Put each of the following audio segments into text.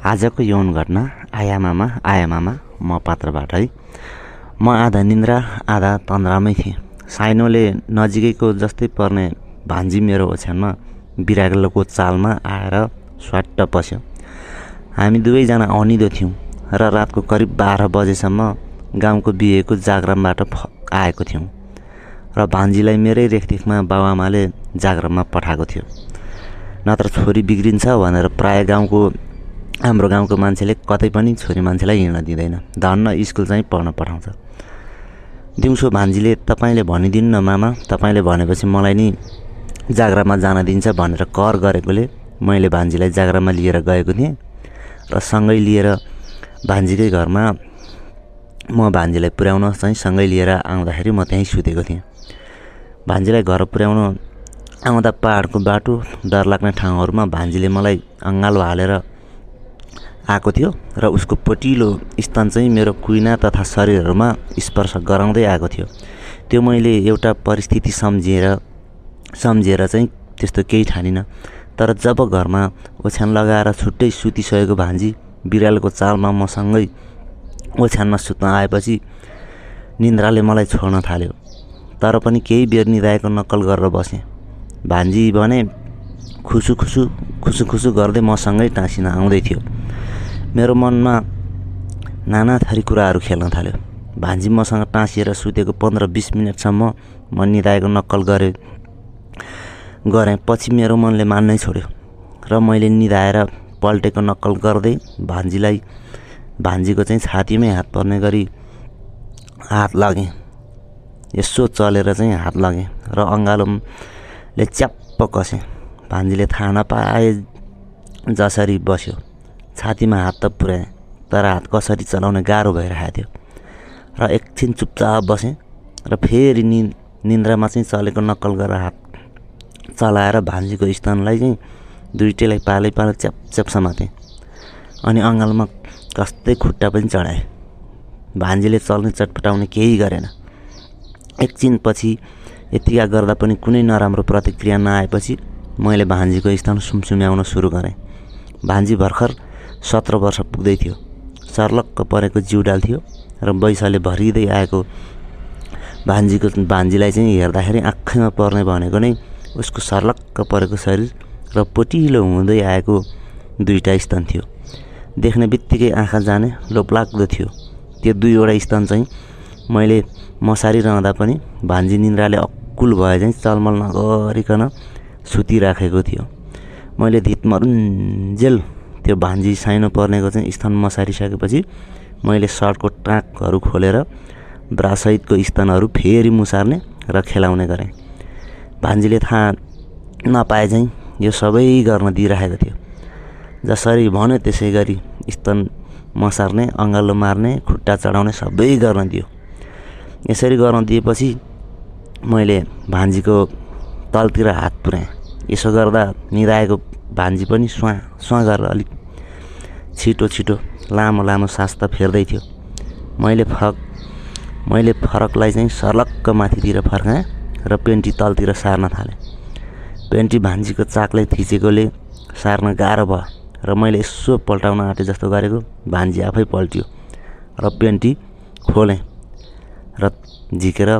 आजको यौन घटना आयामामा आयामामा म पात्रबाट है। म आधा निन्द्रा आधा तन्द्रामै थिएँ। साइनोले नजिकैको जस्तै पर्ने भान्जी मेरो ओछ्यानमा बिरालोको चालमा आएर स्वाट्ट पस्यो। हामी दुवैजना अनिदो थियौँ र रातको करिब बाह्र बजेसम्म गाउँको बिहेको जाग्रामबाट आएको थियौँ र भान्जीलाई मेरै रेखदेखमा बाबुआमाले जाग्राममा पठाएको थियो। नत्र छोरी बिग्रिन्छ भनेर प्राय गाउँको हाम्रो गाउँको मान्छेले कतै पनि छोरी मान्छेलाई हिँड्न दिँदैन। धन्न स्कुल चाहिँ पढ्न पठाउँछ। दिउँसो भान्जीले तपाईँले भनिदिनु न मामा तपाईँले भनेपछि मलाई नि जाग्रामा जान दिन्छ भनेर कर गरेकोले मैले भान्जीलाई जाग्रामा लिएर गएको थिएँ र सँगै लिएर भान्जीकै घरमा म भान्जीलाई पुर्याउन चाहिँ सँगै लिएर आउँदाखेरि म त्यहीँ सुतेको थिएँ। भान्जीलाई घर पुर्याउन आउँदा पाहाडको बाटो डर लाग्ने ठाउँहरूमा भान्जीले मलाई अँगालो हालेर आएको थियो र उसको पटिलो स्तन चाहिँ मेरो कुइना तथा शरीरहरूमा स्पर्श गराउँदै आएको थियो। त्यो मैले एउटा परिस्थिति सम्झिएर सम्झिएर चाहिँ त्यस्तो केही ठानिनँ। तर जब घरमा ओछ्यान लगाएर छुट्टै सुतिसकेको भान्जी बिरालोको चालमा मसँगै ओछ्यानमा सुत्न आएपछि निन्द्राले मलाई छोड्न थाल्यो। तर पनि केही बेर निधाएको नक्कल गरेर बसेँ। भान्जी भने खुसु खुसु खुसु खुसु गर्दै मसँगै टाँसिन आउँदै थियो। मेरो मनमा नाना थरी कुराहरू खेल्न थाल्यो। भान्जी मसँग टाँसिएर सुतेको पन्ध्र बिस मिनटसम्म म निधाएको नक्कल गरेँ गरेँ पछि मेरो मनले मान्नै छोड्यो र मैले निधाएर पल्टेको नक्कल गर्दै भान्जीलाई भान्जीको चाहिँ छातीमै हात पर्ने गरी हात लागेँ। यसो चलेर चाहिँ हात लागेँ र अँगालोले च्याप्प कसेँ। भान्जीले थाहा नपाए जसरी बस्यो। छातीमा हात त पुऱ्याएँ तर हात कसरी चलाउने गाह्रो भइरहेको थियो। र एकछिन चुपचाप बसेँ र फेरि नि निन्द्रामा चाहिँ चलेको नक्कल गरेर हात चलाएर भान्जीको स्तनलाई चाहिँ दुइटैलाई पालै पालो च्याप च्याप समातेँ। अनि अँगालमा कस्तै खुट्टा पनि चढाएँ। भान्जीले चल्ने चटपटाउने केही गरेन। एकछिनपछि यतिका गर्दा पनि कुनै नराम्रो प्रतिक्रिया नआएपछि मैले भान्जीको स्थान सुमसुम्याउन सुरु गरेँ। भान्जी भर्खर सत्र वर्ष पुग्दै थियो सर्लक्क परेको जिउडाल थियो र बैसाले भरिँदै आएको भान्जीको भान्जीलाई चाहिँ हेर्दाखेरि आँखैमा पर्ने भनेको नै उसको सर्लक्क परेको शरीर र पोटिलो हुँदै आएको दुईवटा स्तन थियो। देख्ने बित्तिकै आँखा जाने लोपलाग्दो थियो। त्यो दुईवटा स्तन चाहिँ मैले मसारिरहँदा पनि भान्जी निन्द्राले अक्कुल भए चाहिँ चलमल नगरिकन सुतिराखेको थियो। मैले धितमरुन्जेल त्यो भान्जी साइनो पर्नेको चाहिँ स्थान मसारिसकेपछि मैले सर्टको टाँकहरू खोलेर ब्रासहितको स्तनहरू फेरि मुसार्ने र खेलाउने गरेँ। भान्जीले थाहा नपाए चाहिँ यो सबै गर्न दिइराखेको थियो। जसरी भन्यो त्यसै गरी स्तन मसार्ने अँगालो मार्ने खुट्टा चढाउने सबै गर्न दियो। यसरी गर्न दिएपछि मैले भान्जीको तलतिर हात पुऱ्याएँ। यसो गर्दा निधाएको भान्जी पनि सुहाँ सुहाँ गरेर अलिक छिटो छिटो लामो लामो सास त फेर्दै थियो। मैले फरक मैले फरकलाई चाहिँ सर्लक्क माथितिर फर्काएँ र पेन्टी तलतिर सार्न थालेँ। पेन्टी भान्जीको चाकले थिचेकोले सार्न गाह्रो भयो र मैले यसो पल्टाउन आँटे जस्तो गरेको भान्जी आफै पल्ट्यो र पेन्टी खोलेँ र झिकेर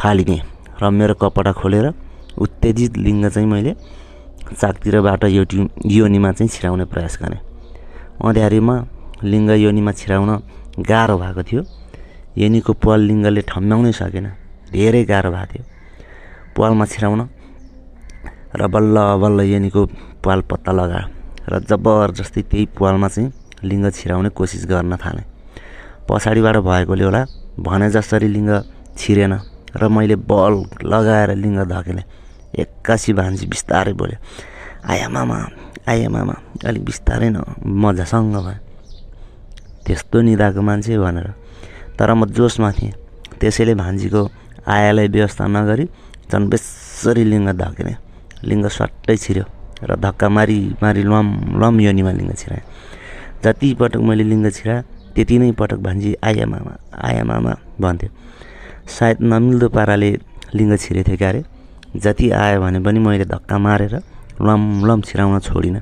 फालिदिएँ र मेरो कपडा खोलेर उत्तेजित लिङ्ग चाहिँ मैले चाकतिरबाट योटी योनीमा चाहिँ छिराउने प्रयास गरेँ अँध्यारीमा लिङ्ग योनीमा छिराउन गाह्रो भएको थियो। योनीको पाल लिङ्गले ठम्ब्याउनै सकेन। धेरै गाह्रो भएको थियो। पालमा छिराउन र बल्ल बल्ल योनीको पाल पत्ता लगायो र जबरजस्ती त्यही पालमा चाहिँ लिङ्ग छिराउने कोसिस गर्न थालेँ। पछाडिबाट भएकोले होला भने जसरी लिङ्ग छिरेन र मैले बल लगाएर लिङ्ग धकेलेँ एक्कासी भान्जी बिस्तारै बोल्यो आया मामा आया मामा। अलिक बिस्तारै न मजासँग भयो। त्यस्तो निदाएको मान्छे भनेर। तर म जोसमा थिएँ। त्यसैले भान्जीको आयालाई व्यवस्था नगरी झन् बेसरी लिङ्ग धकेलेँ। लिङ्ग स्वाट्टै छिर्यो र धक्का मारी मारी लम लम योनीमा लिङ्ग छिराएँ। जति पटक मैले लिङ्ग छिराएँ त्यति नै पटक भान्जी आया मामा आया मामा भन्थ्यो सायद नमिल्दो पाराले लिङ्ग छिरेको थियो क्यारे। जति आयो भने पनि मैले धक्का मारेर लम लम छिराउन छोडिनँ।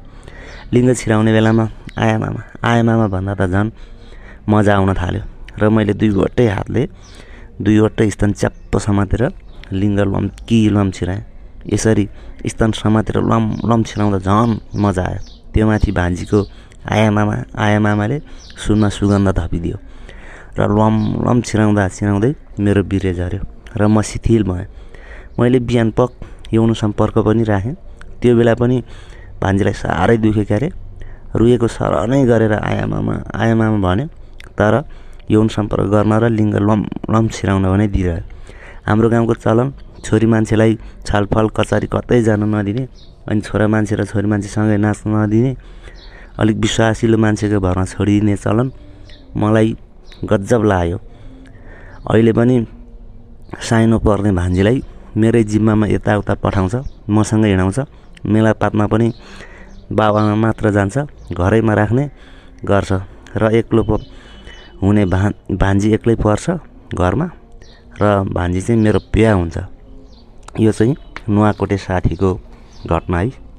लिङ्ग छिराउने बेलामा आया मामा आया मामा भन्दा त झन् मजा आउन थाल्यो। र मैले दुईवटै हातले दुईवटै स्तन च्याप्प समातेर लिङ्ग लम्की लम छिराएँ। यसरी स्तन समातेर लम लम छिराउँदा झन् मजा आयो। त्यो माथि भान्जीको आया मामा आया मामाले सुनमा सुगन्ध थपिदियो। र लम लम छिराउँदा छिराउँदै मेरो बिरे झऱ्यो। र म शिथिल भएँ। मैले बिहान पक यौन सम्पर्क पनि राखेँ। त्यो बेला पनि भान्जीलाई साह्रै दुख्यो क्यारे। रुएको सर नै गरेर आयामामा आयामामा भने तर यौन सम्पर्क गर्न र लिङ्ग लम लम छिराउन भने दिइरह्यो। हाम्रो गाउँको चलन छोरी मान्छेलाई छलफल कचहरी कतै जान नदिने अनि छोरा मान्छे र छोरी मान्छेसँगै नाच्न नदिने अलिक विश्वासिलो मान्छेको भरमा छोडिदिने चलन मलाई गजब लाग्यो। अहिले पनि साइनो पर्ने भान्जीलाई मेरै जिम्मामा यताउता पठाउँछ मसँग हिँडाउँछ। मेलापातमा पनि बाबामा मात्र जान्छ घरैमा राख्ने गर्छ र एक्लो हुने भा भान्जी एक्लै पर्छ घरमा र भान्जी चाहिँ मेरो बिहा हुन्छ। यो चाहिँ नुवाकोटे साथीको घटना है।